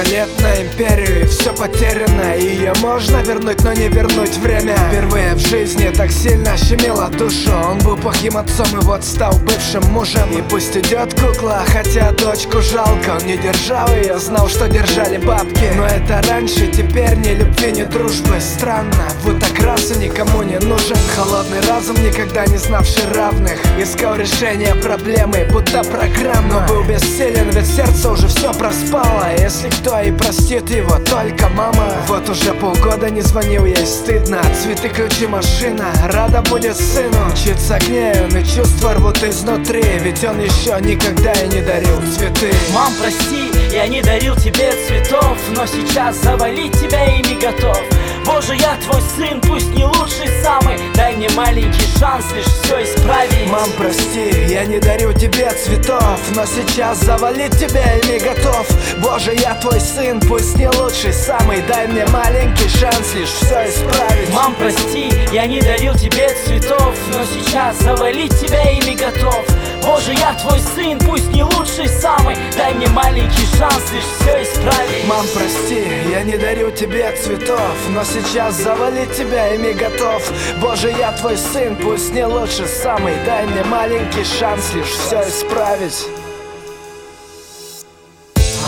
лет на империю все потеряно Ее можно вернуть, но не вернуть время. Впервые в жизни так сильно щемило душу. Он был плохим отцом и вот стал бывшим мужем. И пусть идет кукла, хотя дочку жалко. Он не держал ее, знал, что держали бабки. Но это раньше, теперь ни любви, ни дружбы. Странно, вот так раз и никому не нужен. Холодный разум, никогда не знавший равных. Искал решение проблемы, будто программа. Но был бессилен, ведь сердце уже все проспало. Если кто и простит его, только мама. Вот уже полгода не звонил ей, стыдно. Цветы, ключи, машина, рада будет сыну. Мчится к ней, он и чувства рвут изнутри. Ведь он еще никогда и не дарил цветы. Мам, прости, я не дарил тебе цветов Но сейчас завалить тебя ими готов Боже, я твой сын, пусть не лучший самый. Дай мне маленький шанс лишь все исправить. Мам, прости, я не дарю тебе цветов Но сейчас завалить тебя ими готов. Боже, я твой сын, пусть не лучший самый. Дай мне маленький шанс лишь все исправить. Мам, прости, я не дарил тебе цветов Но сейчас завалить тебя ими готов Боже, я твой сын, пусть не лучший самый. Дай мне маленький шанс лишь все исправить. Мам, прости, я не дарю тебе цветов Но сейчас завалить тебя ими готов. Боже, я твой сын, пусть не лучший самый. Дай мне маленький шанс лишь все исправить.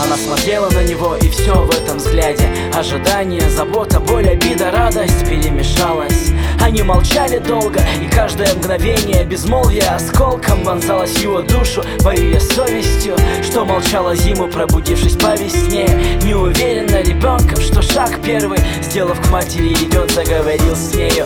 Она смотрела на него и все в этом Ожидание, забота, боль, обида, радость перемешалась. Они молчали долго и каждое мгновение безмолвия Осколком вонзалось его душу, боюя совестью Что молчала зиму, пробудившись по весне. Неуверенно ребенком, что шаг первый Сделав к матери, идет, заговорил с нею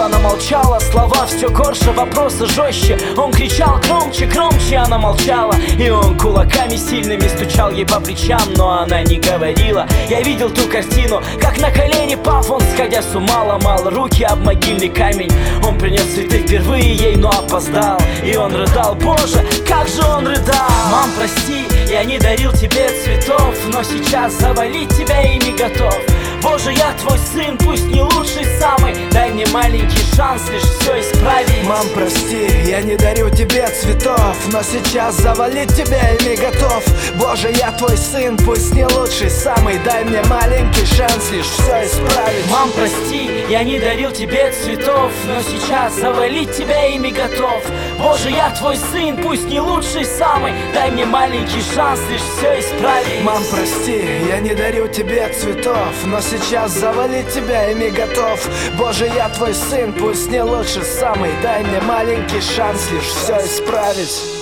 говорил, она молчала, слова все горше, вопросы жестче Он кричал громче, громче, она молчала. И он кулаками сильными стучал ей по плечам, но она не говорила. Я видел ту картину, как на колени пав Он, сходя с ума, ломал руки об могильный камень. Он принес цветы впервые ей, но опоздал. И он рыдал, боже, как же он рыдал! Мам, прости, я не дарил тебе цветов Но сейчас завалить тебя ими готов Боже, я твой сын, пусть не лучший самый. Дай мне маленький шанс лишь все исправить Мам, прости, я не дарю тебе цветов Но сейчас завалить тебя ими готов. Боже, я твой сын, пусть не лучший самый Дай мне маленький шанс лишь все исправить. Мам, прости, я не дарил тебе цветов Но сейчас завалить тебя ими готов. Боже, я твой сын, пусть не лучший самый Дай мне маленький шанс лишь все исправить. Мам, прости, я не дарю тебе цветов Но сейчас завалить тебя ими готов. Боже, я твой сын, пусть не лучший самый Дай мне маленький шанс лишь все исправить